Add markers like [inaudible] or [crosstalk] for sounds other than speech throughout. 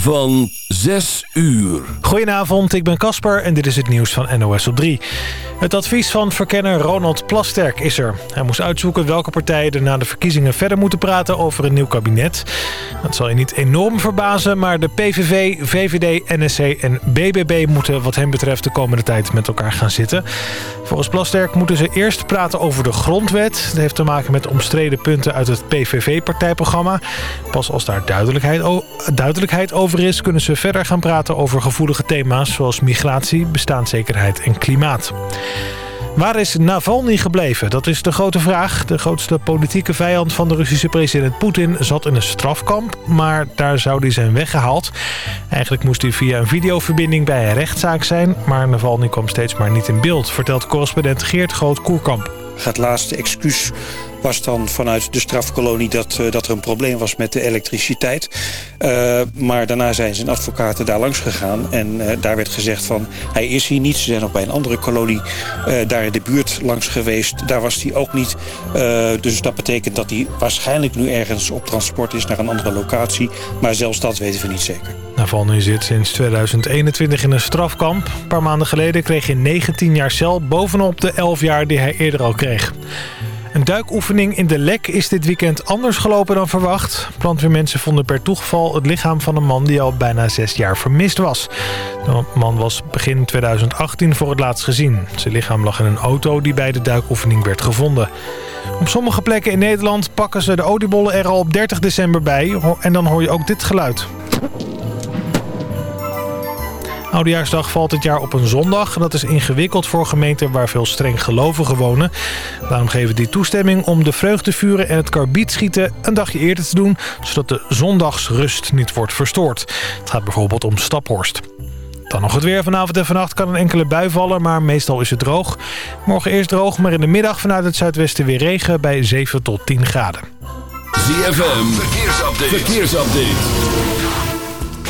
van 6 uur. Goedenavond, ik ben Casper en dit is het nieuws van NOS op 3. Het advies van verkenner Ronald Plasterk is er. Hij moest uitzoeken welke partijen er na de verkiezingen verder moeten praten over een nieuw kabinet. Dat zal je niet enorm verbazen, maar de PVV, VVD, NSC en BBB moeten wat hem betreft de komende tijd met elkaar gaan zitten. Volgens Plasterk moeten ze eerst praten over de grondwet. Dat heeft te maken met omstreden punten uit het PVV-partijprogramma. Pas als daar duidelijkheid, duidelijkheid over is, kunnen ze verder gaan praten over gevoelige thema's zoals migratie, bestaanszekerheid en klimaat. Waar is Navalny gebleven? Dat is de grote vraag. De grootste politieke vijand van de Russische president Poetin zat in een strafkamp, maar daar zou hij zijn weggehaald. Eigenlijk moest hij via een videoverbinding bij een rechtszaak zijn, maar Navalny kwam steeds maar niet in beeld, vertelt correspondent Geert Groot-Koerkamp. Het laatste excuus was dan vanuit de strafkolonie dat, uh, dat er een probleem was met de elektriciteit. Uh, maar daarna zijn zijn advocaten daar langs gegaan. En uh, daar werd gezegd van hij is hier niet. Ze zijn nog bij een andere kolonie daar in de buurt langs geweest. Daar was hij ook niet. dus dat betekent dat hij waarschijnlijk nu ergens op transport is naar een andere locatie. Maar zelfs dat weten we niet zeker. Navalny zit sinds 2021 in een strafkamp. Een paar maanden geleden kreeg hij 19 jaar cel bovenop de 11 jaar die hij eerder al kreeg. Een duikoefening in de Lek is dit weekend anders gelopen dan verwacht. Plantweermensen vonden per toeval het lichaam van een man die al bijna zes jaar vermist was. De man was begin 2018 voor het laatst gezien. Zijn lichaam lag in een auto die bij de duikoefening werd gevonden. Op sommige plekken in Nederland pakken ze de oliebollen er al op 30 december bij. En dan hoor je ook dit geluid. Oudejaarsdag valt dit jaar op een zondag. Dat is ingewikkeld voor gemeenten waar veel streng gelovigen wonen. Daarom geven die toestemming om de vreugdevuren en het karbietschieten een dagje eerder te doen... zodat de zondagsrust niet wordt verstoord. Het gaat bijvoorbeeld om Staphorst. Dan nog het weer. Vanavond en vannacht kan een enkele bui vallen, maar meestal is het droog. Morgen eerst droog, maar in de middag vanuit het zuidwesten weer regen bij 7 tot 10 graden. ZFM, verkeersupdate. verkeersupdate.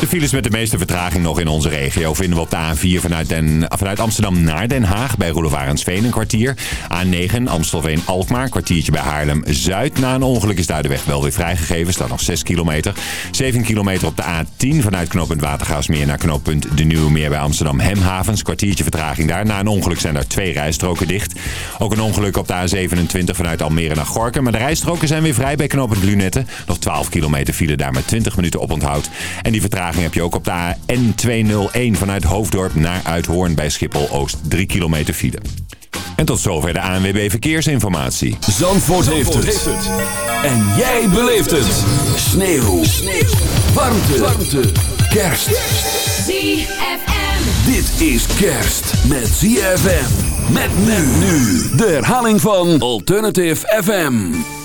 De files met de meeste vertraging nog in onze regio vinden we op de A4 vanuit, Amsterdam naar Den Haag bij Roelof een kwartier. A9 Amstelveen-Alkmaar, kwartiertje bij Haarlem-Zuid. Na een ongeluk is daar de weg wel weer vrijgegeven, staat nog 6 kilometer. 7 kilometer op de A10 vanuit knooppunt Watergaasmeer naar knooppunt De Nieuwe Meer bij Amsterdam-Hemhavens. Kwartiertje vertraging daar. Na een ongeluk zijn er twee rijstroken dicht. Ook een ongeluk op de A27 vanuit Almere naar Gorken. Maar de rijstroken zijn weer vrij bij knooppunt Lunette. Nog 12 kilometer file daar met 20 minuten op onthoud. En die vertraging heb je ook op de N201 vanuit Hoofddorp naar Uithoorn bij Schiphol-Oost. 3 kilometer file. En tot zover de ANWB Verkeersinformatie. Zandvoort, Zandvoort heeft, het. En jij beleeft het. Sneeuw. Sneeuw. Warmte. Warmte. Kerst. ZFM. Dit is kerst met ZFM. Met men nu. De herhaling van Alternative FM.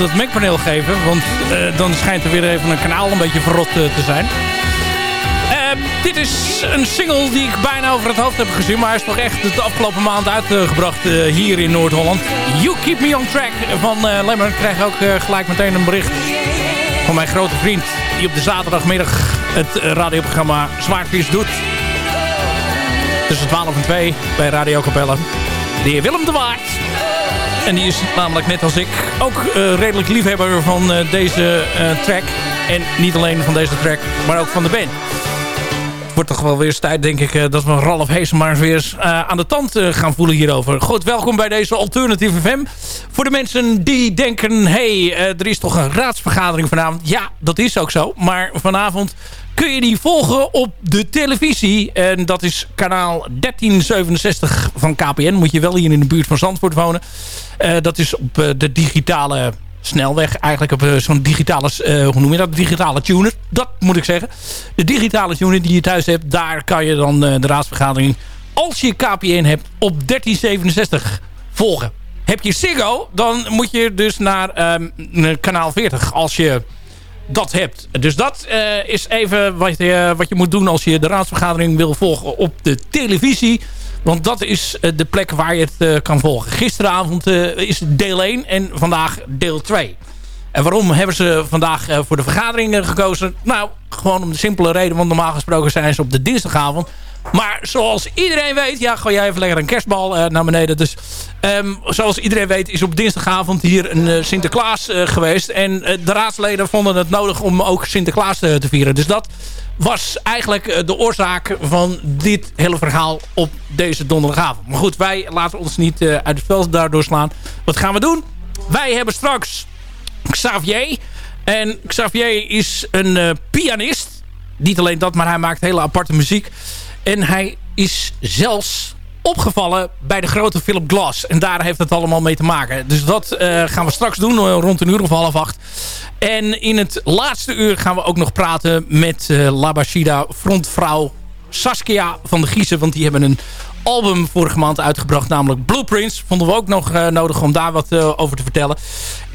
Dat Mac-paneel geven. Want uh, dan schijnt er weer even een kanaal een beetje verrot te zijn. dit is een single die ik bijna over het hoofd heb gezien. Maar hij is toch echt de afgelopen maand uitgebracht hier in Noord-Holland. You Keep Me On Track van Lemmer. Ik krijg ook gelijk meteen een bericht van mijn grote vriend. Die op de zaterdagmiddag het radioprogramma Zwaardvis doet. Tussen 12 en 2 bij Radio Capelle. De heer Willem de Waard. En die is namelijk net als ik ook uh, redelijk liefhebber van uh, deze uh, track. En niet alleen van deze track, maar ook van de band. Wordt toch wel weer tijd, denk ik, dat we Ralf Heesemaars weer eens aan de tand gaan voelen hierover. Goed, welkom bij deze Alternative FM. Voor de mensen die denken, hey, er is toch een raadsvergadering vanavond. Ja, dat is ook zo. Maar vanavond kun je die volgen op de televisie. En dat is kanaal 1367 van KPN. Moet je wel hier in de buurt van Zandvoort wonen. Dat is op de digitale snelweg. Eigenlijk op uh, zo'n digitale, hoe noem je dat? Digitale tuner. Dat moet ik zeggen. De digitale tuner die je thuis hebt. Daar kan je dan de raadsvergadering, als je KPN hebt, op 1367 volgen. Heb je Ziggo, dan moet je dus naar um, kanaal 40. Als je dat hebt. Dus dat is even wat je, wat je moet doen als je de raadsvergadering wil volgen op de televisie. Want dat is uh, de plek waar je het uh, kan volgen. Gisteravond is deel 1 en vandaag deel 2. En waarom hebben ze vandaag voor de vergadering gekozen? Nou, gewoon om de simpele reden. Want normaal gesproken zijn ze op de dinsdagavond. Maar zoals iedereen weet... Ja, gooi jij even lekker een kerstbal naar beneden. Dus um, zoals iedereen weet is op dinsdagavond hier een Sinterklaas geweest. En de raadsleden vonden het nodig om ook Sinterklaas te vieren. Dus dat was eigenlijk de oorzaak van dit hele verhaal op deze donderdagavond. Maar goed, wij laten ons niet uit het veld daardoor slaan. Wat gaan we doen? Wij hebben straks Xavier. En Xavier is een pianist. Niet alleen dat, maar hij maakt hele aparte muziek. En hij is zelfs opgevallen bij de grote Philip Glass. En daar heeft het allemaal mee te maken. Dus dat uh, gaan we straks doen, uh, rond een uur of half acht. En in het laatste uur gaan we ook nog praten met uh, Labashida frontvrouw Saskia van de Giezen. Want die hebben een album vorige maand uitgebracht, namelijk Blueprints. Vonden we ook nog nodig om daar wat over te vertellen.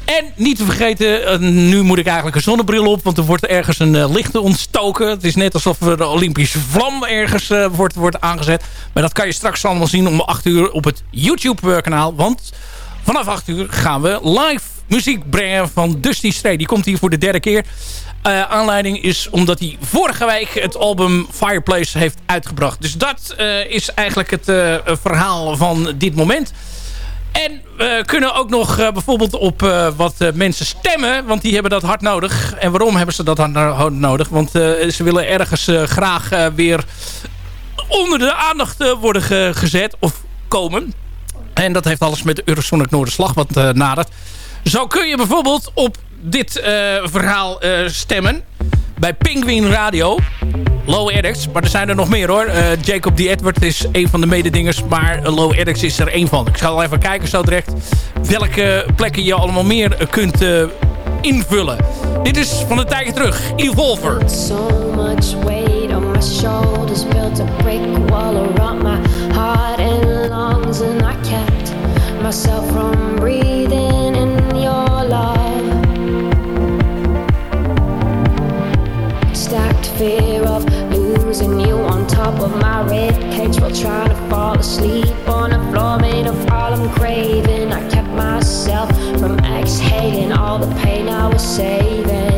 En niet te vergeten, uh, nu moet ik eigenlijk een zonnebril op. Want er wordt ergens een uh, licht ontstoken. Het is net alsof er de Olympische vlam ergens wordt, wordt aangezet. Maar dat kan je straks allemaal zien om 8 uur op het YouTube kanaal. Want vanaf 8 uur gaan we live muziek brengen van Dusty Stray. Die komt hier voor de derde keer. Aanleiding is omdat hij vorige week het album Fireplace heeft uitgebracht. Dus dat is eigenlijk het verhaal van dit moment. En we kunnen ook nog uh, bijvoorbeeld op uh, wat uh, mensen stemmen. Want die hebben dat hard nodig. En waarom hebben ze dat hard nodig? Want ze willen ergens graag weer onder de aandacht worden ge gezet. Of komen. En dat heeft alles met de Eurosonic Noorderslag wat nadert. Zo kun je bijvoorbeeld op dit verhaal stemmen. Bij Penguin Radio. Low Addicts. Maar er zijn er nog meer hoor. Uh, Jacob D. Edward is een van de mededingers. Maar Low Addicts is er één van. Ik zal even kijken zo direct welke plekken je allemaal meer kunt invullen. Dit is van een tijdje terug. Evolver. So much shoulders. Built lungs. Myself from breathing of my rib cage while trying to fall asleep on a floor made of all I'm craving. I kept myself from exhaling all the pain I was saving.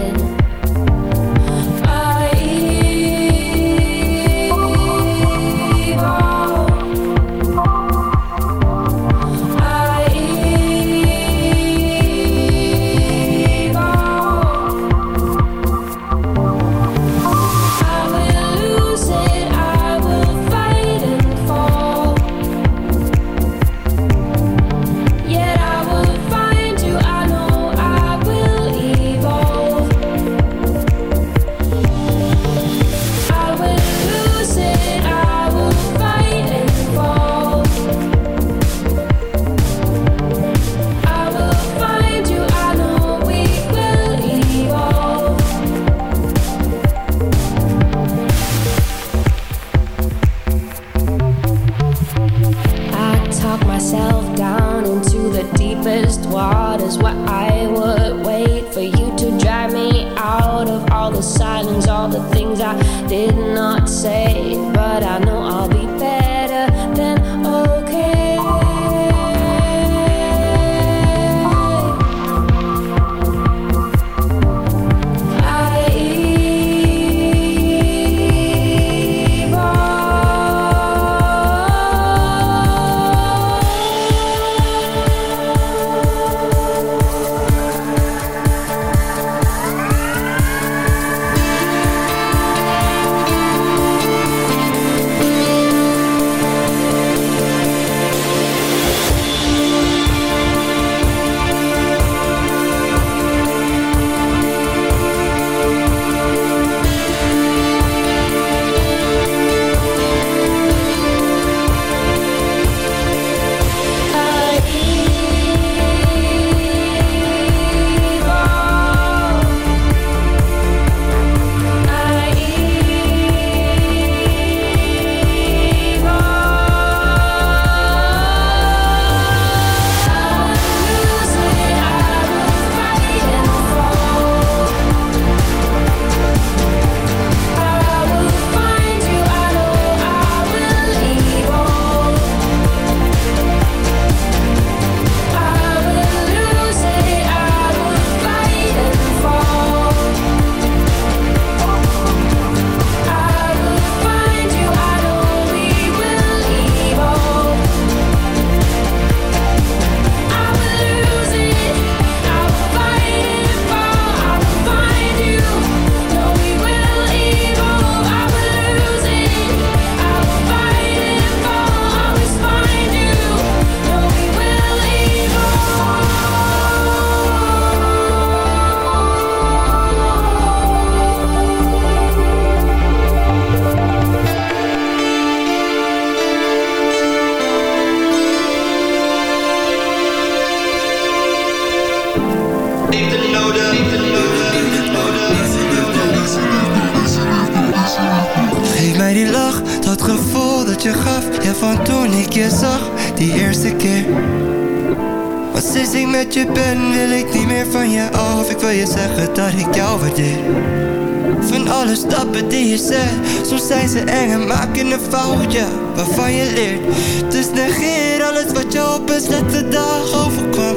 Waarvan je leert, dus negeer alles wat je op een slechte dag overkwam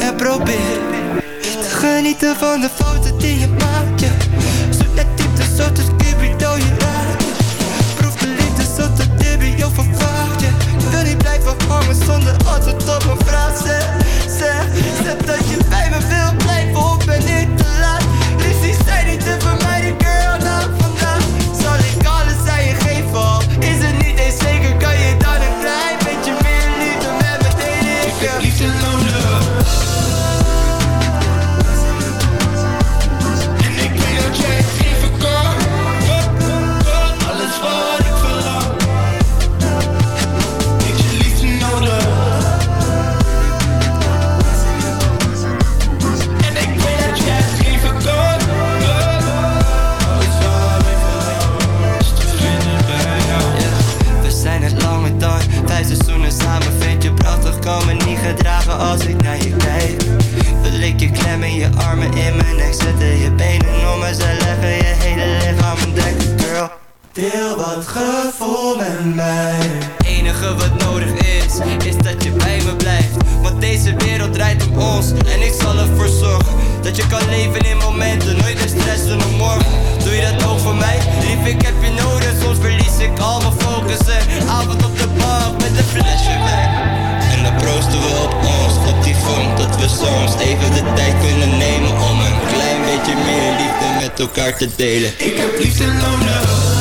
En probeer te genieten van de fouten die je maakt, ja. Zoek naar diepte, zo tot Cupido je raakt Proef de liefde, zo tot debio van vaart, ja. Je wil niet blijven hangen zonder antwoord op mijn vraag, zeg Zeg, zeg dat je bij me wil blijven of ben ik deel wat gevoel met mij. Enige wat nodig is, is dat je bij me blijft. Want deze wereld draait om ons En ik zal ervoor zorgen Dat je kan leven in momenten. Nooit meer stressen om morgen. Doe je dat ook voor mij? Lief, ik heb je nodig Soms verlies ik al mijn focus. En avond op de bank met een flesje wijn. En dan proosten we op ons Op die vorm dat we soms even de tijd kunnen nemen Om een klein beetje meer liefde met elkaar te delen. Ik heb liefde nodig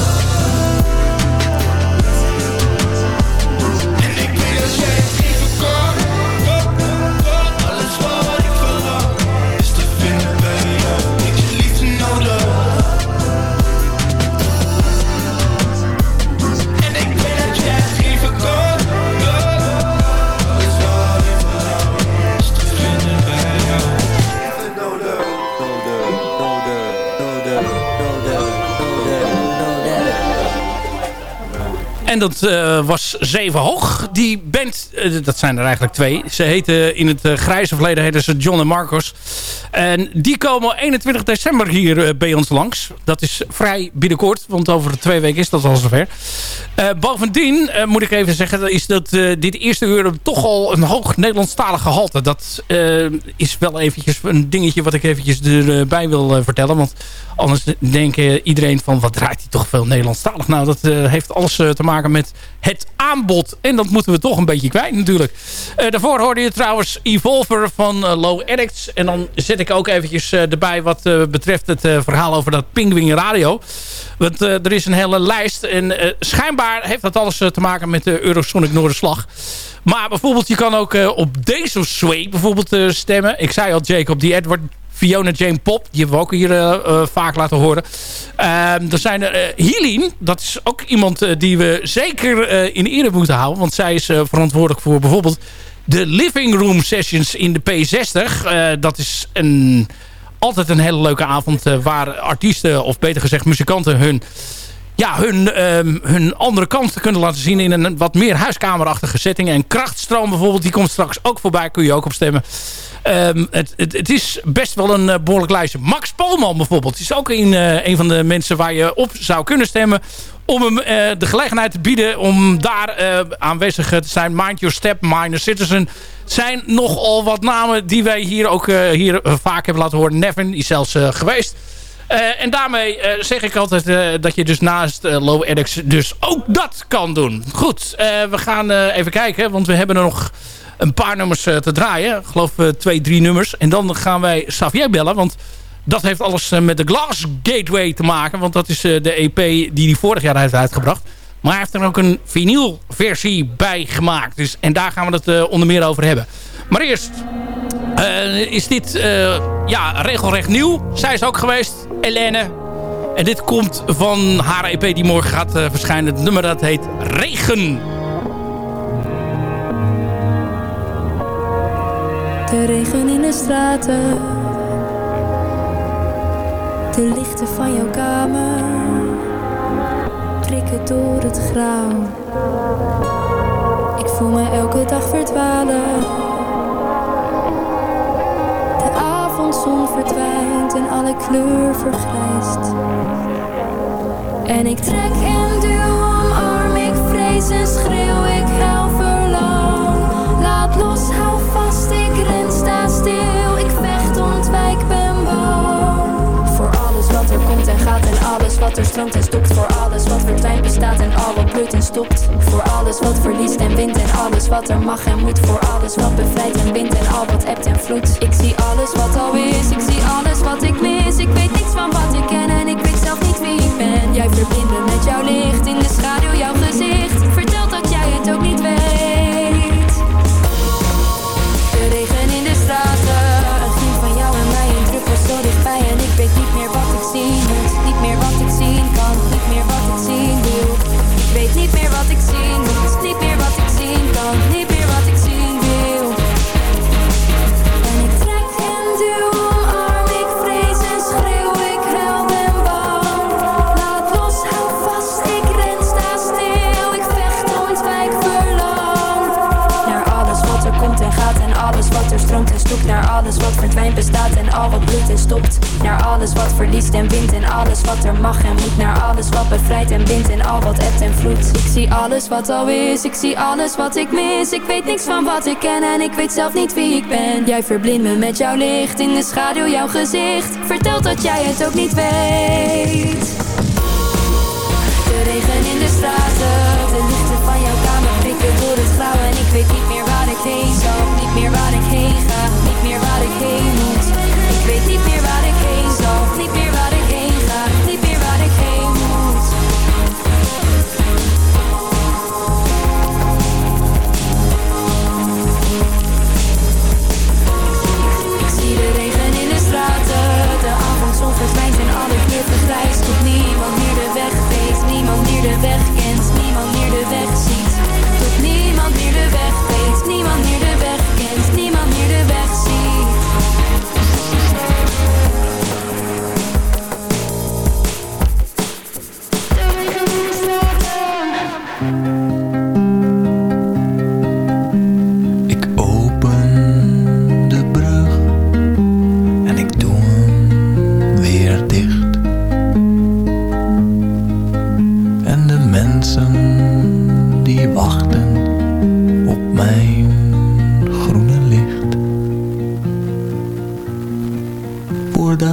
En dat eh, was Zeven Hoog. Die band, eh, dat zijn er eigenlijk twee. Ze heten in het eh, grijze verleden heten John en Marcos. En die komen 21 december hier bij ons langs. Dat is vrij binnenkort, want over twee weken is dat al zover. Bovendien moet ik even zeggen, is dat dit eerste uur toch al een hoog Nederlandstalig gehalte. Dat is wel eventjes een dingetje wat ik eventjes erbij wil vertellen. Want anders denkt iedereen van, wat draait hij toch veel Nederlandstalig? Nou, dat eh, heeft alles eh, te maken met het aanbod. En dat moeten we toch een beetje kwijt natuurlijk. Eh, daarvoor hoorde je trouwens Evolver van Low Addicts. En dan zet ik ook eventjes erbij wat betreft het verhaal over dat Pingwing Radio. Want er is een hele lijst. En schijnbaar heeft dat alles te maken met de Eurosonic Noorderslag. Maar bijvoorbeeld, je kan ook op deze Sway bijvoorbeeld stemmen. Ik zei al, Jacob, die Edward Fiona Jane Pop. Die hebben we ook hier eh, eh, vaak laten horen. Ehm, er zijn er uh, Helene. Dat is ook iemand eh, die we zeker eh, in ere moeten houden. Want zij is eh, verantwoordelijk voor bijvoorbeeld de living room sessions in de P60. Eh, dat is een, altijd een hele leuke avond eh, waar artiesten, of beter gezegd muzikanten, hun ja, hun, ehm, hun andere kant kunnen laten zien in een wat meer huiskamerachtige setting. En krachtstroom bijvoorbeeld, die komt straks ook voorbij. Kun je ook op stemmen. Ehm, het, het, het is best wel een uh, behoorlijk lijstje. Max Polman bijvoorbeeld is ook een, uh, een van de mensen waar je op zou kunnen stemmen. Om hem uh, de gelegenheid te bieden om daar aanwezig te zijn. Mind Your Step, Minor Citizen. Zijn nogal wat namen die wij hier ook hier, vaak hebben laten horen. Nevin is zelfs geweest. En daarmee zeg ik altijd dat je dus naast Low Addicts dus ook dat kan doen. Goed, we gaan even kijken, want we hebben er nog een paar nummers te draaien. Ik geloof twee, drie nummers. En dan gaan wij Xavier bellen, want dat heeft alles met de Glass Gateway te maken. Want dat is de EP die hij vorig jaar heeft uitgebracht. Maar hij heeft er ook een vinylversie bij gemaakt. Dus, en daar gaan we het onder meer over hebben. Maar eerst is dit ja, regelrecht nieuw. Zij is ook geweest, Helene. En dit komt van haar EP die morgen gaat verschijnen. Het nummer dat heet Regen. De regen in de straten. De lichten van jouw kamer prikken door het grauw. Ik voel me elke dag verdwalen. De avondzon verdwijnt en alle kleur vergrijst. En ik trek en duw, omarm ik vrees en schreeuw, ik huil verlang. Laat los, wat er en stopt. Voor alles wat verdwijnt bestaat en al wat bloeit en stopt. Voor alles wat verliest en wint en alles wat er mag en moet. Voor alles wat bevrijdt en bindt en al wat ebt en vloedt. Ik zie alles wat al is, ik zie alles wat ik mis. Ik weet niks van wat ik ken en ik weet zelf niet wie ik ben. Jij verbindt me met jouw licht in de schaduw, jouw gezicht. Vertelt dat jij het ook niet weet. Wat al is, ik zie alles wat ik mis. Ik weet niks van wat ik ken en ik weet zelf niet wie ik ben. Jij verblindt me met jouw licht, in de schaduw jouw gezicht. Vertelt dat jij het ook niet weet.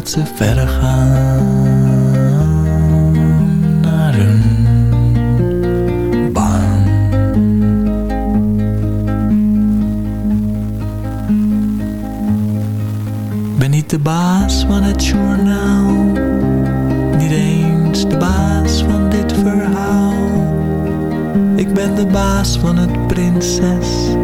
Voordat ze verder gaan ben niet de baas van het journaal. Niet eens de baas van dit verhaal. Ik ben de baas van het prinses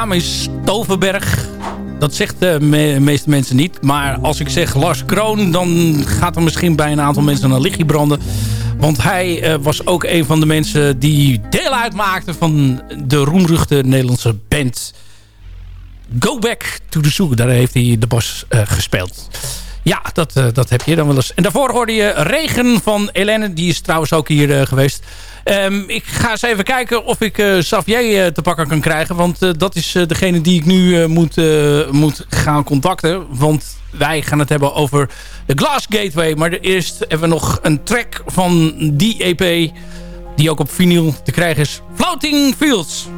naam is Toverberg. Dat zegt de me- meeste mensen niet. Maar als ik zeg Lars Kroon, dan gaat er misschien bij een aantal mensen een lichtje branden. Want hij was ook een van de mensen die deel uitmaakten van de roemruchte Nederlandse band Go Back to the Zoo. Daar heeft hij de bas gespeeld. Ja, dat, dat heb je dan wel eens. En daarvoor hoorde je Regen van Helene. Die is trouwens ook hier geweest. Um, ik ga eens even kijken of ik uh, Xavier uh, te pakken kan krijgen. Want dat is degene die ik nu moet, moet gaan contacten. Want wij gaan het hebben over de Glass Gateway. Maar eerst hebben we nog een track van die EP... die ook op vinyl te krijgen is. Floating Fields.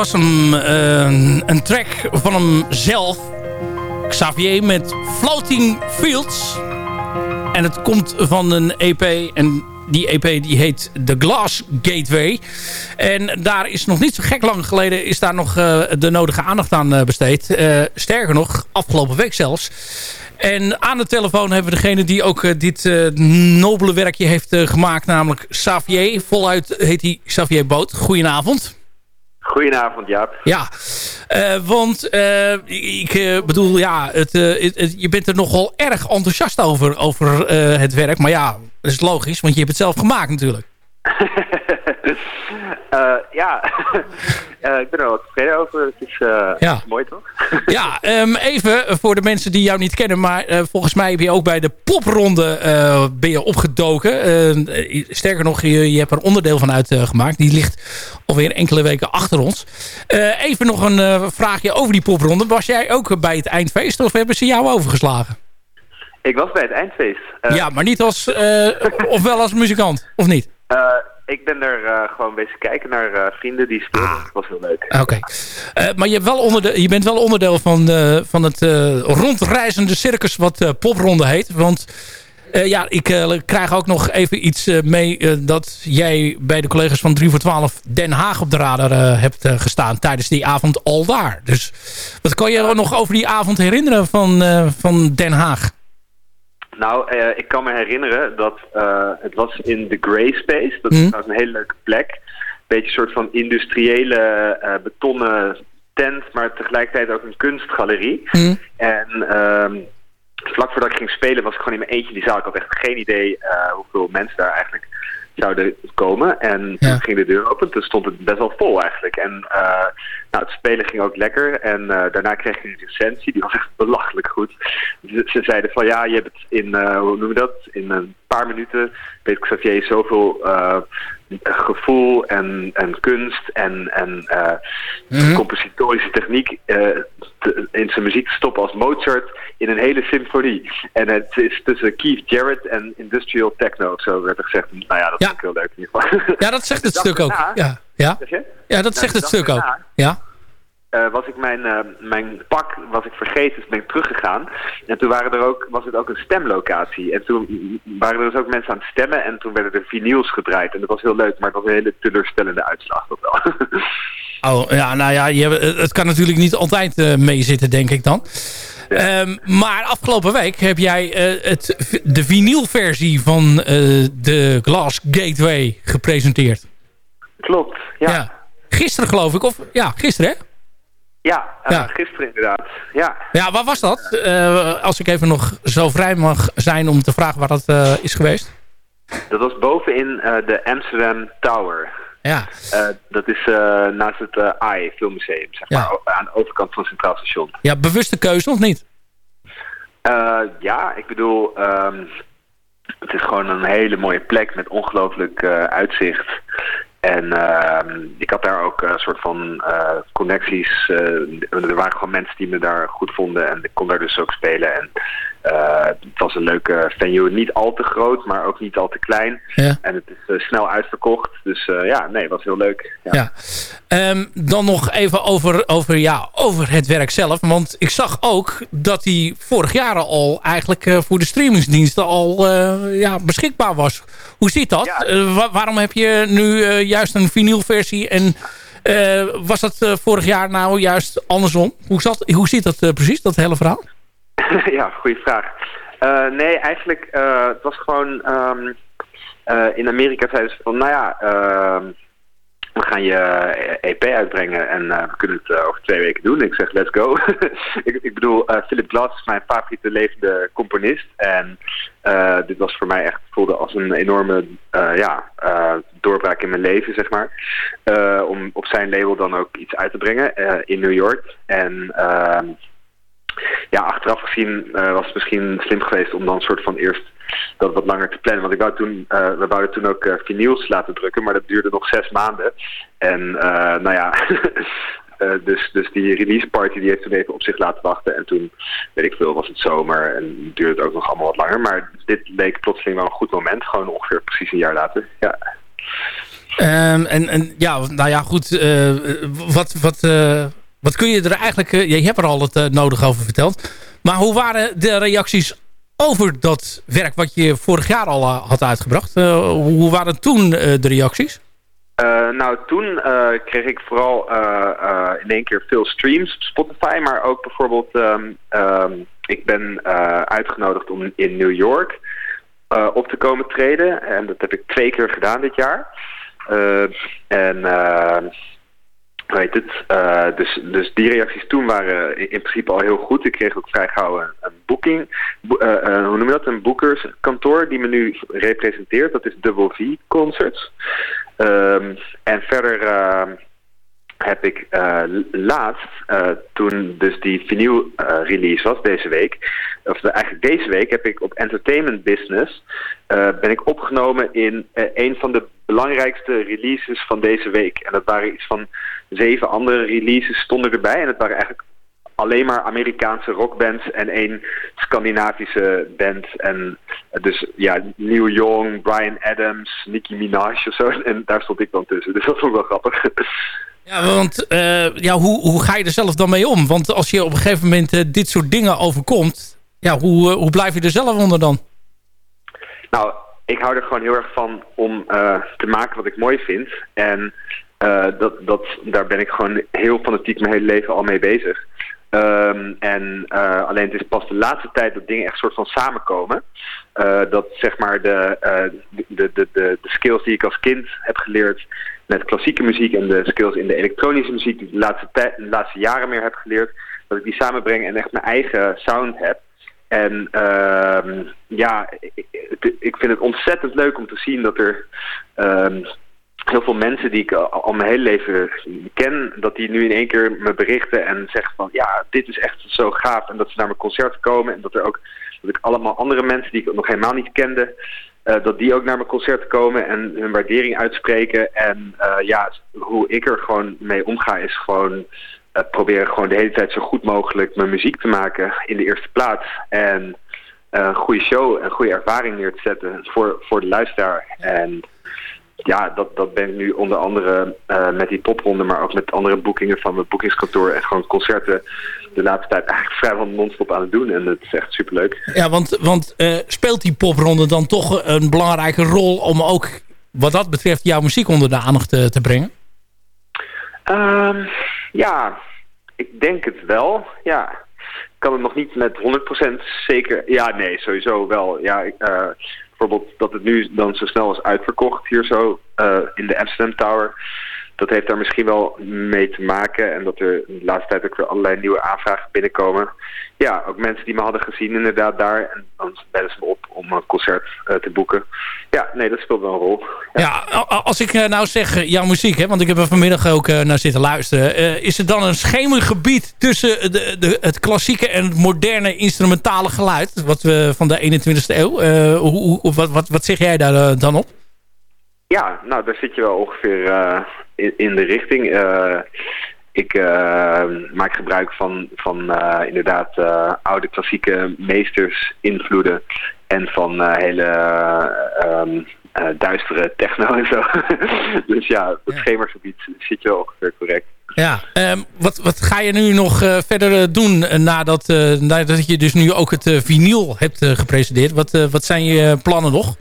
Was een, uh, een track van hemzelf. Xavier met Floating Fields. En het komt van een EP. En die EP die heet The Glass Gateway. En daar is nog niet zo gek lang geleden... is daar nog uh, de nodige aandacht aan uh, besteed. Sterker nog, afgelopen week zelfs. En aan de telefoon hebben we degene die ook dit nobele werkje heeft gemaakt. Namelijk Xavier. Voluit heet hij Xavier Boot. Goedenavond. Goedenavond, Jaap. Ja, uh, want uh, ik uh, bedoel, ja, het, het, je bent er nogal erg enthousiast over, over het werk. Maar ja, dat is logisch, want je hebt het zelf gemaakt natuurlijk. [laughs] Eh, ja, [laughs] Eh, ik ben er wel tevreden over. Het is eh, Ja. mooi toch? [laughs] Ja, ehm, even voor de mensen die jou niet kennen. Maar volgens mij heb je ook bij de popronde ben je opgedoken. Sterker nog, je, je hebt er onderdeel van uitgemaakt. Die ligt alweer enkele weken achter ons. Even nog een vraagje over die popronde. Was jij ook bij het eindfeest of hebben ze jou overgeslagen? Ik was bij het eindfeest. Ja, maar niet als, eh, of wel als muzikant, of niet? Ik ben er eh, gewoon bezig kijken naar eh, vrienden die speelden. Ah. Het was heel leuk. Oké. Eh, maar je, hebt wel je bent wel onderdeel van, van het rondreizende circus wat popronde heet. Want ja, ik krijg ook nog even iets mee dat jij bij de collega's van 3 voor 12 Den Haag op de radar hebt gestaan tijdens die avond al daar. Dus wat kan je nog over die avond herinneren van, van Den Haag? Nou, eh, ik kan me herinneren dat eh, het was in de Grey Space. Dat Mhm. is trouwens een hele leuke plek. Beetje een soort van industriële eh, betonnen tent, maar tegelijkertijd ook een kunstgalerie. Hm? En ehm, vlak voordat ik ging spelen was ik gewoon in mijn eentje in die zaal. Ik had echt geen idee hoeveel mensen daar eigenlijk zouden komen. En toen ging de deur open, toen stond het best wel vol eigenlijk. En eh, nou, het spelen ging ook lekker. En eh, daarna kreeg ik een recensie, die was echt belachelijk goed. Ze, ze zeiden van ja, je hebt in, eh, hoe noemen we dat, in een paar minuten, weet ik Xavier, zoveel gevoel en, en kunst en, en eh, Mhm. compositorische techniek eh, te- in zijn muziek te stoppen als Mozart in een hele symfonie. En het is tussen Keith Jarrett en industrial techno, zo werd er gezegd. Nou ja, dat Ja. is ook heel leuk in ieder geval. Ja, dat zegt het [laughs] stuk ook. Ja, ja. Ja dat Nou, zegt het stuk ook. Ja. Eh, was ik mijn, eh, mijn pak was ik vergeten, dus ben ik teruggegaan. En toen waren er ook, was het ook een stemlocatie. En toen waren er dus ook mensen aan het stemmen en toen werden er vinyls gedraaid. En dat was heel leuk, maar het was een hele teleurstellende uitslag dat wel. [laughs] Oh, ja, nou ja, je, het kan natuurlijk niet altijd eh, meezitten, denk ik dan. Ehm, maar afgelopen week heb jij eh, het, de vinylversie van eh, de Glass Gateway gepresenteerd. Klopt, ja. Ja. Gisteren geloof ik, of ja, gisteren hè? Ja, eh, Ja. gisteren inderdaad. Ja. Ja, waar was dat? Eh, als ik even nog zo vrij mag zijn om te vragen waar dat eh, is geweest. Dat was bovenin de Amsterdam Tower. Ja, dat is naast het AI Filmmuseum, zeg Ja. maar, aan de overkant van het Centraal Station. ja bewuste keuze of niet? Ja, ik bedoel, ehm, het is gewoon een hele mooie plek met ongelooflijk uitzicht. En ehm, ik had daar ook een soort van eh, connecties. eh, er waren gewoon mensen die me daar goed vonden en ik kon daar dus ook spelen. En eh, het was een leuke venue. Niet al te groot, maar ook niet al te klein. Ja. En het is eh, snel uitverkocht. Dus eh, ja, nee, het was heel leuk. Ja. Ja. Ehm, dan nog even over, over, ja, over het werk zelf. Want ik zag ook dat hij vorig jaar al eigenlijk voor de streamingsdiensten al ja, beschikbaar was. Hoe zit dat? Ja. Wa- waarom heb je nu juist een vinylversie en was dat vorig jaar nou juist andersom? Hoe, zat, hoe zit dat precies, dat hele verhaal? [laughs] ja, goede vraag. Eh, nee, eigenlijk, eh, het was gewoon... ehm, eh, in Amerika zeiden ze van, nou ja... ehm, we gaan je EP uitbrengen en we kunnen het over twee weken doen. Ik zeg, let's go. [laughs] ik, ik bedoel, Philip Glass is mijn favoriete levende componist. En dit was voor mij echt, voelde als een enorme ja, doorbraak in mijn leven, zeg maar. Om op zijn label dan ook iets uit te brengen in New York. En... ja, achteraf gezien eh, was het misschien slim geweest om dan een soort van eerst dat wat langer te plannen. Want ik wou toen, eh, we wouden toen ook eh vinyls laten drukken, maar dat duurde nog zes maanden. En nou ja, [laughs] dus, dus die release party die heeft toen even op zich laten wachten. En toen, weet ik veel, was het zomer en duurde het ook nog allemaal wat langer. Maar dit leek plotseling wel een goed moment, gewoon ongeveer precies een jaar later. Ja. Ehm, en, en ja, nou ja, goed. wat, wat, wat kun je er eigenlijk... eh, je hebt er al het eh, nodig over verteld. Maar hoe waren de reacties over dat werk wat je vorig jaar al eh, had uitgebracht? Hoe waren toen de reacties? Nou, toen kreeg ik vooral in één keer veel streams op Spotify, maar ook bijvoorbeeld, ehm, ehm, ik ben uitgenodigd om in New York op te komen treden. En dat heb ik twee keer gedaan dit jaar. En heet het? Eh, dus, dus die reacties toen waren in, in principe al heel goed. Ik kreeg ook vrij gauw een, een boeking. Bo- eh, eh, hoe noem je dat? Een boekerskantoor die me nu representeert. Dat is Double V Concerts. Ehm, en verder heb ik laatst, toen dus die vinyl release was deze week, of de- eigenlijk deze week heb ik op Entertainment Business, ben ik opgenomen in een van de belangrijkste releases van deze week. En dat waren iets van zeven andere releases stonden erbij en het waren eigenlijk alleen maar Amerikaanse rockbands en één Scandinavische band. En dus ja, Neil Young, Brian Adams, Nicki Minaj of zo. [laughs] En daar stond ik dan tussen. Dus dat vond ik wel grappig. [laughs] Ja, want eh, ja, hoe, hoe ga je er zelf dan mee om? Want als je op een gegeven moment eh, dit soort dingen overkomt... Ja, hoe, eh, hoe blijf je er zelf onder dan? Nou, ik hou er gewoon heel erg van om te maken wat ik mooi vind. En eh, dat, dat, daar ben ik gewoon heel fanatiek mijn hele leven al mee bezig. Ehm, en eh, alleen het is pas de laatste tijd dat dingen echt soort van samenkomen. Eh, dat zeg maar de, de, de, de, de skills die ik als kind heb geleerd met klassieke muziek en de skills in de elektronische muziek die ik de laatste, tijd, laatste jaren meer heb geleerd, dat ik die samenbreng en echt mijn eigen sound heb. En ehm, ja, ik, ik- ik vind het ontzettend leuk om te zien dat er ehm, heel veel mensen die ik al, al mijn hele leven ken, dat die nu in één keer me berichten en zeggen van ja, dit is echt zo gaaf. En dat ze naar mijn concerten komen en dat er ook dat ik allemaal andere mensen die ik nog helemaal niet kende, eh, dat die ook naar mijn concerten komen en hun waardering uitspreken. En eh, ja, hoe ik er gewoon mee omga is gewoon eh, proberen gewoon de hele tijd zo goed mogelijk mijn muziek te maken in de eerste plaats. En eh, een goede show, een goede ervaring neer te zetten voor, voor de luisteraar. En ja, dat, dat ben ik nu onder andere eh, met die popronde, maar ook met andere boekingen van het boekingskantoor en gewoon concerten de laatste tijd eigenlijk vrijwel non-stop aan het doen. En het is echt superleuk. Ja, want, want eh, speelt die popronde dan toch een belangrijke rol... om ook wat dat betreft jouw muziek onder de aandacht te, te brengen? Ehm, ja, ik denk het wel. Ja, ik kan het nog niet met 100% zeker. Ja, nee, sowieso wel. Ja, ik, eh, bijvoorbeeld dat het nu dan zo snel is uitverkocht hier zo eh, in de Amsterdam Tower. Dat heeft daar misschien wel mee te maken. En dat er de laatste tijd ook weer allerlei nieuwe aanvragen binnenkomen. Ja, ook mensen die me hadden gezien inderdaad daar. En dan bellen ze me op om een concert eh, te boeken. Ja, nee, dat speelt wel een rol. Ja, als ik eh, nou zeg eh, jouw muziek, hè, want ik heb er vanmiddag ook naar zitten luisteren. is er dan een schemergebied tussen de, de, het klassieke en het moderne instrumentale geluid? Wat we van de 21ste eeuw. Hoe, hoe, wat, wat, wat zeg jij daar dan op? Ja, nou, daar zit je wel ongeveer in, in de richting. Eh, ik eh, maak gebruik van, van eh, inderdaad oude klassieke meesters invloeden en van hele eh, ehm, eh, duistere techno en zo. [laughs] dus ja, het schemergebied zit je wel ongeveer correct. Ja, ehm, wat, wat ga je nu nog verder doen nadat, nadat je dus nu ook het vinyl hebt gepresenteerd? Wat, wat zijn je plannen nog?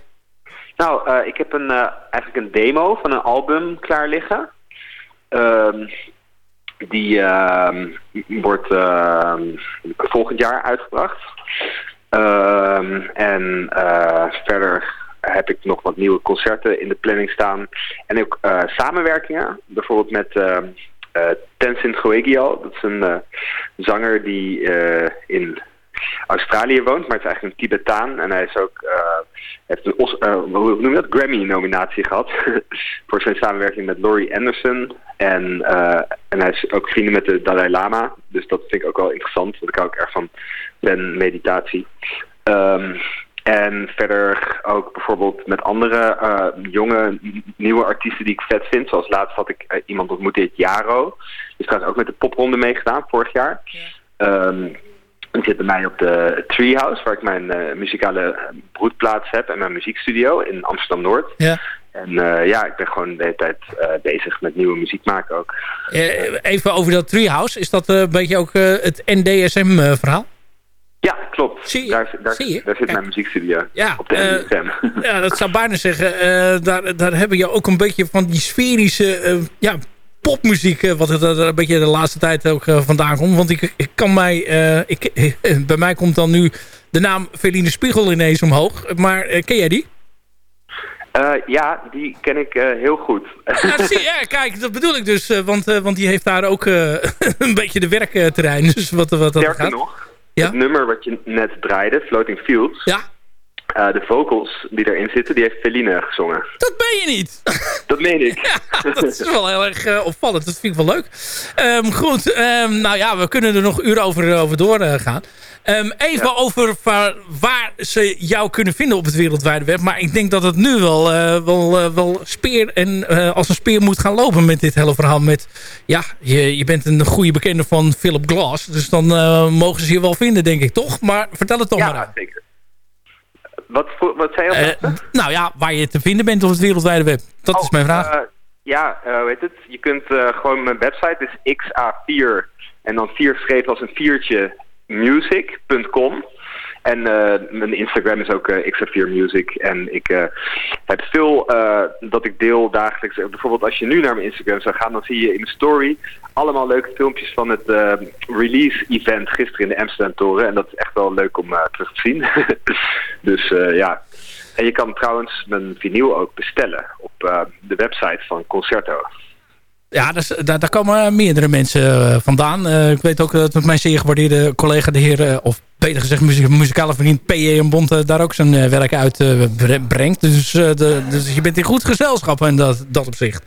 Nou, eh, ik heb een, eh, eigenlijk een demo van een album klaar liggen. Ehm, die ehm, wordt ehm, volgend jaar uitgebracht. En eh, verder heb ik nog wat nieuwe concerten in de planning staan. En ook samenwerkingen. Bijvoorbeeld met Tenzin Goegial. Dat is een zanger die in Australië woont, maar het is eigenlijk een Tibetaan. En hij is ook, eh, heeft een eh, hoe noem je dat? Grammy-nominatie gehad [laughs] voor zijn samenwerking met Laurie Anderson. En, eh, en hij is ook vrienden met de Dalai Lama. Dus dat vind ik ook wel interessant, want ik hou ook erg van ben meditatie. Ehm, en verder ook bijvoorbeeld met andere jonge, nieuwe artiesten die ik vet vind. Zoals laatst had ik iemand ontmoet, die heet Jaro. Die is trouwens ook met de popronde meegedaan vorig jaar. Ehm, zit bij mij op de Treehouse, waar ik mijn eh, muzikale broedplaats heb en mijn muziekstudio in Amsterdam-Noord. Ja. En eh, ja, ik ben gewoon de hele tijd eh, bezig met nieuwe muziek maken ook. Even over dat Treehouse. Is dat een beetje ook het NDSM-verhaal? Ja, klopt. Zie je? Daar, daar, Zie je? daar zit Kijk. mijn muziekstudio Ja, op de NDSM. Ja, dat zou bijna zeggen. daar, daar hebben je ook een beetje van die sferische ja, popmuziek... eh, wat er, een beetje de laatste tijd ook eh, vandaan komt. Want ik, ik kan mij... eh, ik, [laughs] bij mij komt dan nu de naam Feline Spiegel ineens omhoog. Maar ken jij die? Ja, die ken ik heel goed. Ja, zie, ja, kijk, dat bedoel ik dus. want, want die heeft daar ook [laughs] een beetje de werkterrein. Dus wat, wat dat Sterker gaat. nog, Ja? het nummer wat je net draaide, Floating Fields... Ja, eh, de vocals die erin zitten, die heeft Feline gezongen. dat ben je niet. [laughs] Dat meen ik. Ja, dat is wel heel erg eh, opvallend. Dat vind ik wel leuk. Ehm, goed, ehm, nou ja, we kunnen er nog uren over, over doorgaan. Ehm, even over waar, waar ze jou kunnen vinden op het wereldwijde web. Maar ik denk dat het nu wel, eh, wel, eh, wel speer en eh, als een speer moet gaan lopen met dit hele verhaal. Met, ja, je, je bent een goede bekende van Philip Glass. Dus dan eh, mogen ze je wel vinden, denk ik, toch? Maar vertel het toch maar ja, zeker. Wat, wat zei je? Eh, nou ja, waar je te vinden bent op het wereldwijde web. Dat is mijn vraag. Eh, ja, hoe heet het? Je kunt gewoon mijn website is xa4 en dan 4 geschreven als een viertje music.com. En mijn Instagram is ook eh, xa4 music. En ik heb veel dat ik deel dagelijks. Bijvoorbeeld als je nu naar mijn Instagram zou gaan, dan zie je in mijn story allemaal leuke filmpjes van het eh, release event gisteren in de Amsterdam Toren. En dat is echt wel leuk om eh, terug te zien. [laughs] dus eh, ja. En je kan trouwens mijn vinyl ook bestellen op de website van Concerto. Ja, dus, daar, daar komen meerdere mensen vandaan. Ik weet ook dat mijn zeer gewaardeerde collega de heer... of beter gezegd muzikale vriend P.J. en Bond... daar ook zijn werk uit bre- brengt. Dus, de, dus je bent in goed gezelschap in dat, dat opzicht.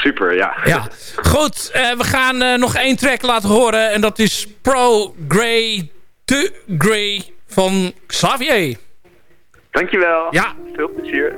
Super, ja. Ja, goed. eh, we gaan eh, nog één track laten horen. En dat is Pro Grey de Grey van Xavier. Dankjewel. Ja. Veel plezier.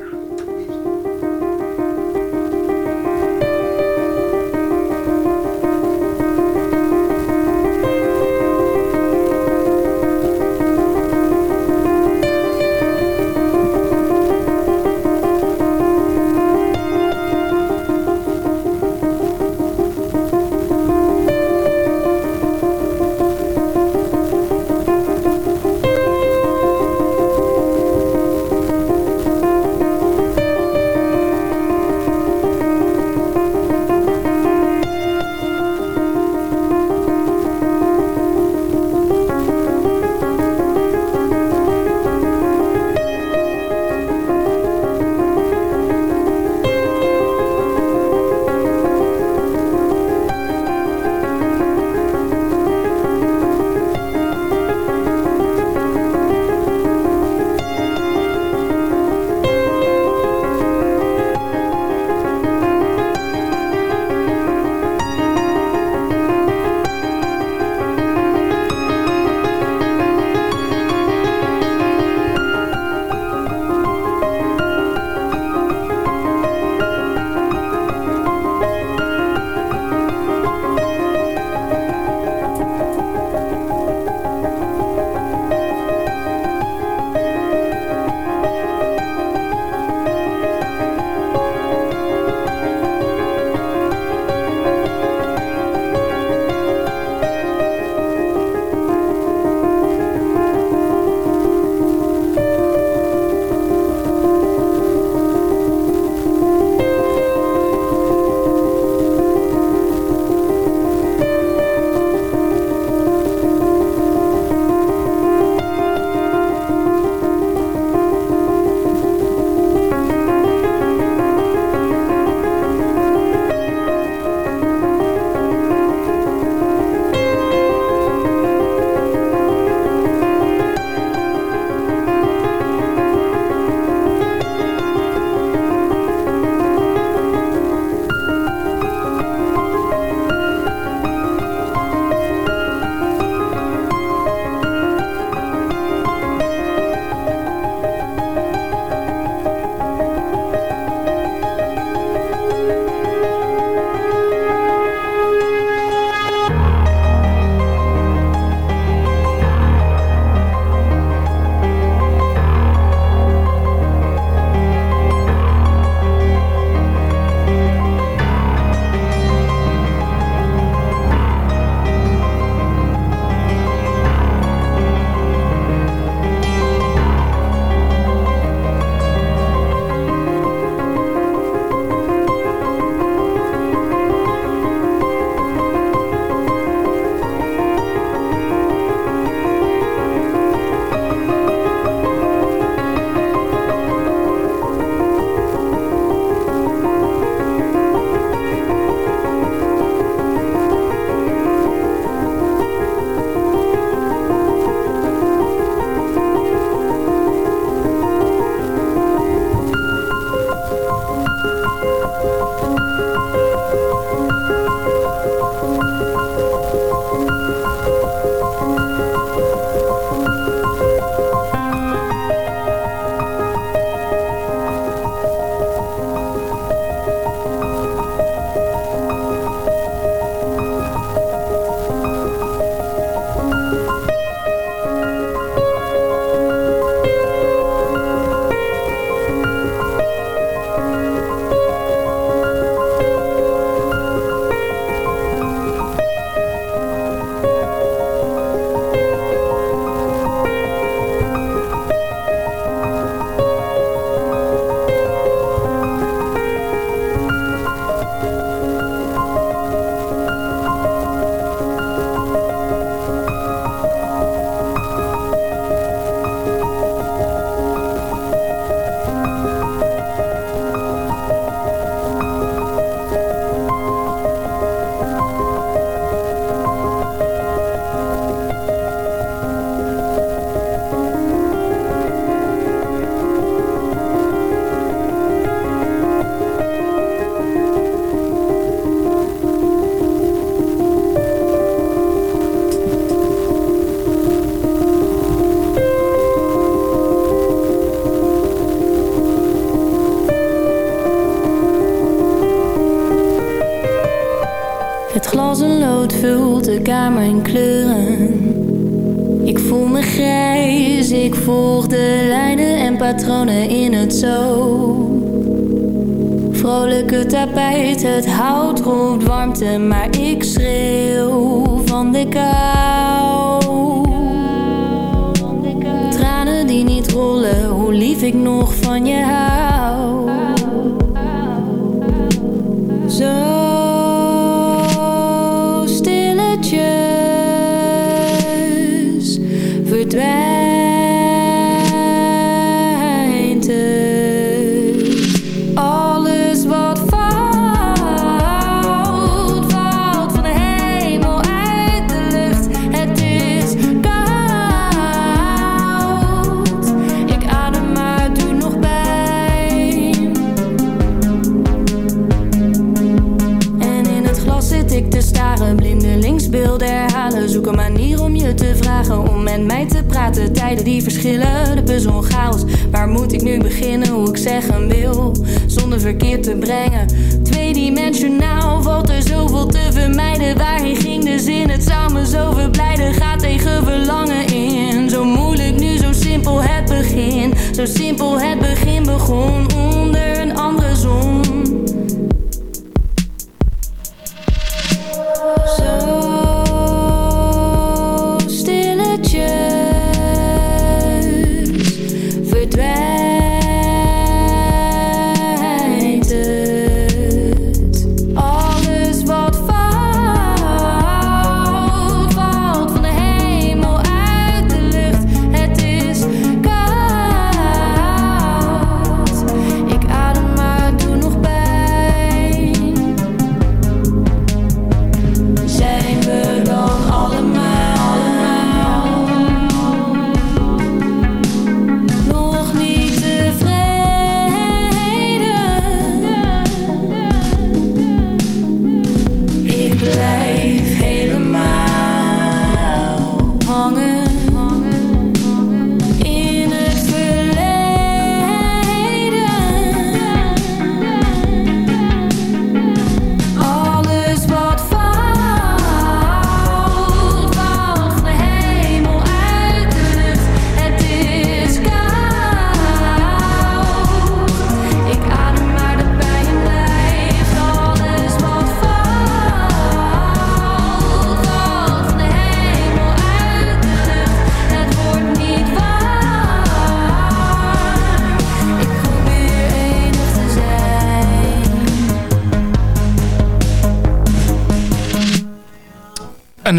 Tapijt, het hout roept warmte, maar ik schreeuw van de kou.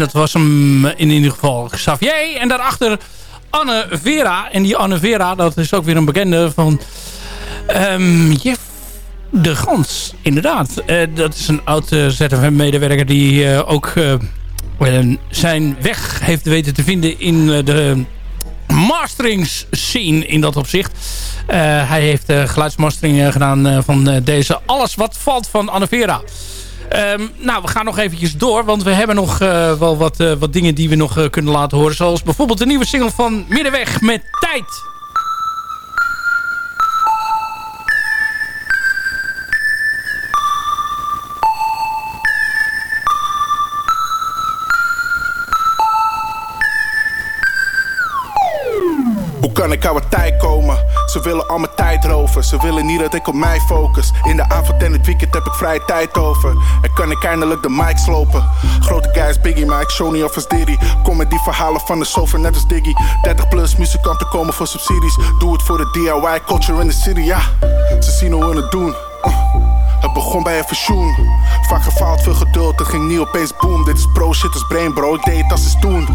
Dat was hem in ieder geval Xavier. En daarachter Anne Vera. En die Anne Vera, dat is ook weer een bekende van ehm Jeff de Gans. Inderdaad. Eh, dat is een oud eh, ZFM-medewerker die eh, ook zijn weg heeft weten te vinden in de masterings scene in dat opzicht. Hij heeft geluidsmastering gedaan van deze Alles Wat Valt van Anne Vera. Ehm, nou, we gaan nog eventjes door, want we hebben nog eh, wel wat, eh, wat dingen die we nog eh, kunnen laten horen. Zoals bijvoorbeeld de nieuwe single van Middenweg met Tijd. Hoe kan ik mijn tijd komen? Ze willen al mijn tijd roven. Ze willen niet dat ik op mij focus. In de avond en het weekend heb ik vrije tijd over. En kan ik eindelijk de mic slopen. Grote guys, Biggie, maar ik show niet of als Diddy. Kom met die verhalen van de sofa, net als Diggy. 30 plus muzikanten komen voor subsidies. Doe het voor de DIY culture in the city, ja. Ze zien hoe we het doen. Het begon bij een verzoen. Vaak gefaald, veel geduld, het ging niet opeens boom. Dit is pro shit als brain bro, ik deed het als eens toen.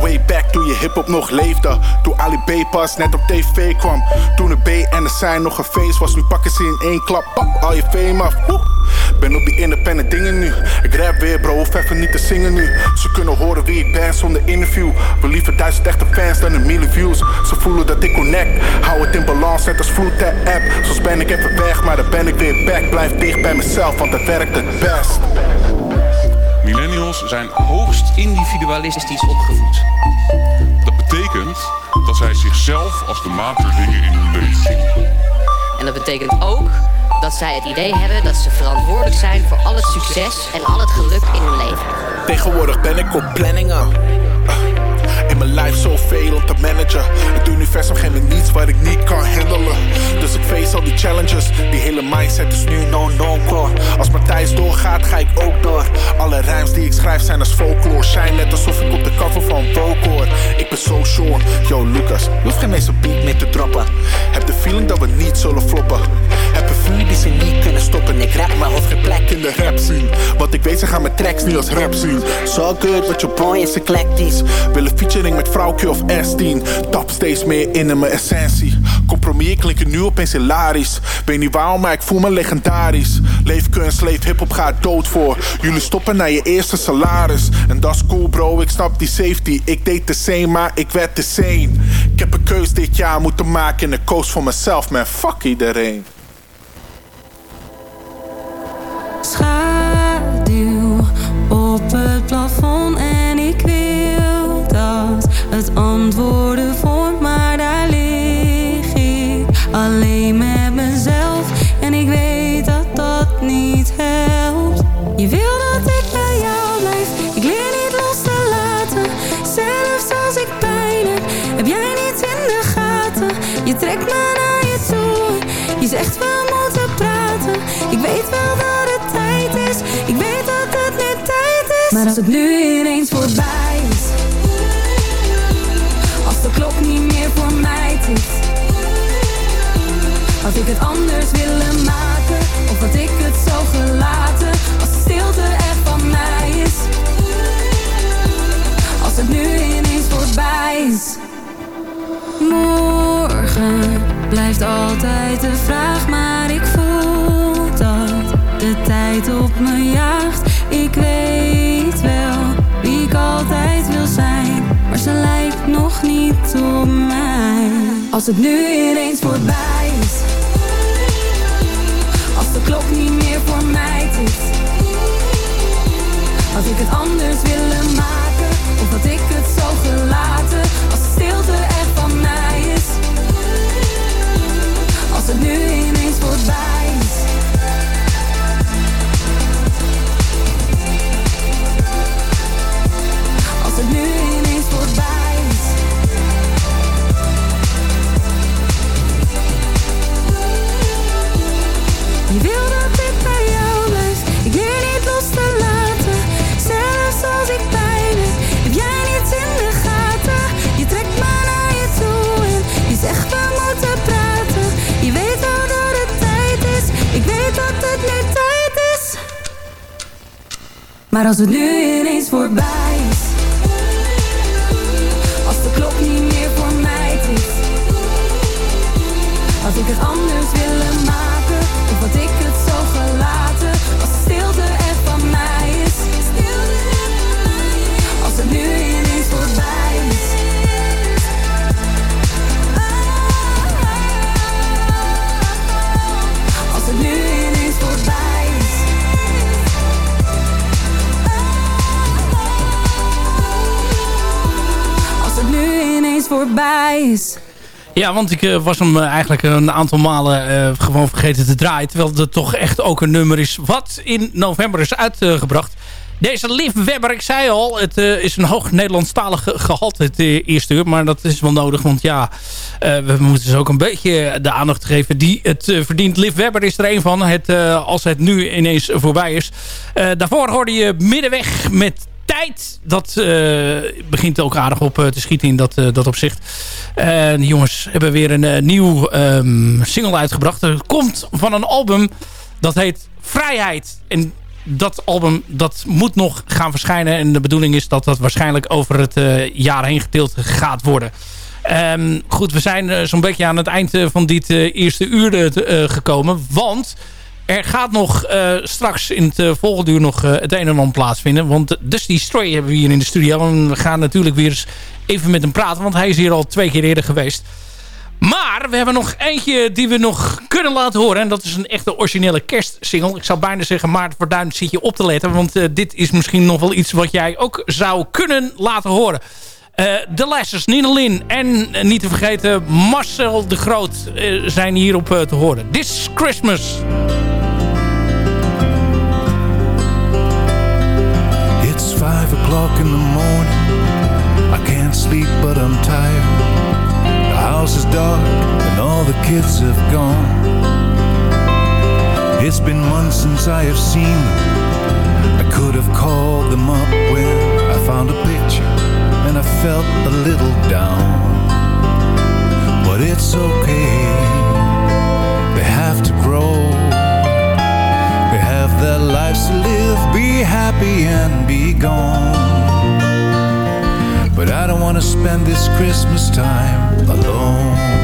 Way back toen je hip-hop nog leefde. Toen Ali B pas net op tv kwam. Toen de B en de zijn nog een feest was. Nu pakken ze in één klap, pap, al je fame af. Woe. Ben op die independent dingen nu. Ik rap weer bro, hoef even niet te zingen nu. Ze kunnen horen wie ik ben zonder interview. We liever duizend echte fans dan een miljoen views. Ze voelen dat ik connect. Hou het in balans, net als vloed ter app. Soms ben ik even weg, maar dan ben ik weer back. Blijf dicht bij mezelf, want dat werkt het best. Millennials zijn hoogst individualistisch opgevoed. Dat betekent dat zij zichzelf als de maat der dingen in hun leven zien. En dat betekent ook dat zij het idee hebben dat ze verantwoordelijk zijn voor al het succes en al het geluk in hun leven. Tegenwoordig ben ik op planningen. Life zoveel om te managen. Het universum geeft me niets wat ik niet kan handelen. Dus ik face al die challenges. Die hele mindset is nu no-no-core. Als Matthijs doorgaat, ga ik ook door. Alle rijms die ik schrijf zijn als folklore. Shine net alsof ik op de cover van Vogue. Ik ben zo sure. Yo, Lucas, je hoeft geen eens een beat meer te droppen. Heb de feeling dat we niet zullen floppen. Heb een vuur die ze niet kunnen stoppen. Ik rap maar of geen plek in de rap zien. Want ik weet, ze gaan mijn tracks niet als rap zien. So good, wat je boy is eclectisch. Willen featuring met vrouwtje of S10. Tap steeds meer in mijn essentie. Compromis klinken nu opeens hilarisch. Weet niet waarom, maar ik voel me legendarisch. Leefkunst, leef hip-hop gaat dood voor. Jullie stoppen naar je eerste salaris. En dat is cool, bro, ik snap die safety. Ik deed de same, maar ik werd de same. Ik heb een keus dit jaar moeten maken en ik koos voor mezelf, man. Fuck iedereen. schaduw op het plafond en het antwoorden vormt, maar daar lig ik alleen met mezelf en ik weet dat dat niet helpt. Je wil dat ik bij jou blijf, ik leer niet los te laten, zelfs als ik pijn heb, heb jij niet in de gaten. Je trekt me naar je toe, je zegt we moeten praten, ik weet wel dat het tijd is, ik weet dat het nu tijd is. Maar als het nu ineens voorbij voor mij tikt, had ik het anders willen maken, of had ik het zo gelaten, als de stilte echt van mij is. Als het nu ineens voorbij is. Morgen blijft altijd de vraag, maar ik voel dat de tijd op me jaagt. Ik weet Als het nu ineens voorbij is, als de klok niet meer voor mij tikt, had ik het anders willen maken, of had ik het zo gelaten, als de stilte echt van mij is. Als het nu ineens voorbij Maar als het nu ineens voorbij is. Als de klok niet meer voor mij tikt. Had ik het anders willen maken, of had ik het zo gelaten? Ja, want ik eh, was hem eh, eigenlijk een aantal malen eh, gewoon vergeten te draaien. Terwijl het toch echt ook een nummer is wat in november is uitgebracht. Deze Liv Webber, ik zei al, het is een hoog Nederlandstalig gehalte het eerste uur. Maar dat is wel nodig, want ja, we moeten ze ook een beetje de aandacht geven die het verdient. Liv Webber is er een van, het, als het nu ineens voorbij is. daarvoor hoorde je middenweg met tijd. Dat uh, begint ook aardig op uh, te schieten in dat, uh, dat opzicht. de jongens hebben weer een nieuw um, single uitgebracht. Er komt van een album dat heet Vrijheid. En dat album dat moet nog gaan verschijnen. En de bedoeling is dat dat waarschijnlijk over het jaar heen gedeeld gaat worden. Um, goed, we zijn zo'n beetje aan het eind van dit eerste uur gekomen. Want... Er gaat nog uh, straks in het uh, volgende uur nog uh, het een en ander plaatsvinden. Want Dusty Stray hebben we hier in de studio. En we gaan natuurlijk weer eens even met hem praten. Want hij is hier al twee keer eerder geweest. Maar we hebben nog eentje die we nog kunnen laten horen. En dat is een echte originele kerstsingle. Ik zou bijna zeggen, Maarten Verduin zit je op te letten. Want dit is misschien nog wel iets wat jij ook zou kunnen laten horen. de Lessers, Nina Lin en niet te vergeten Marcel de Groot zijn hierop te horen. This Christmas. O'clock in the morning. I can't sleep but I'm tired. The house is dark and all the kids have gone. It's been months since I have seen them. I could have called them up when I found a picture and I felt a little down. But it's okay, they have to grow. Have their lives to live, be happy and be gone. But I don't want to spend this Christmas time alone.